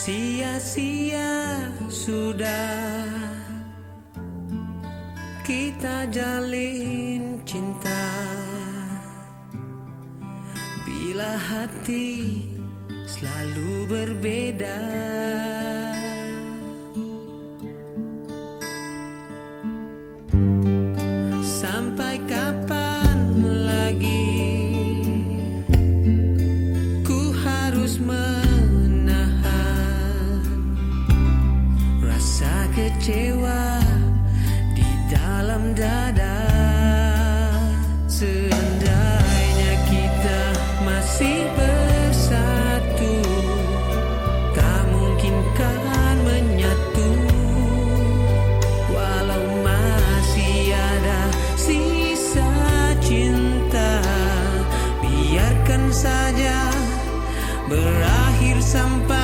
Sia-sia sudah kita jalin cinta. Bila hati selalu berbeda. berakhir sampai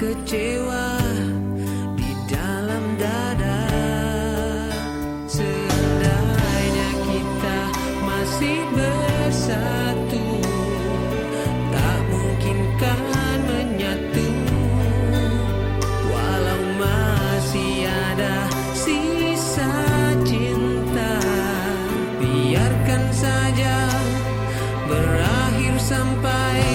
kecewa di dalam dada. Seandainya kita masih bersatu Tak mungkinkan menyatu? Walau masih ada sisa cinta Biarkan saja berakhir sampai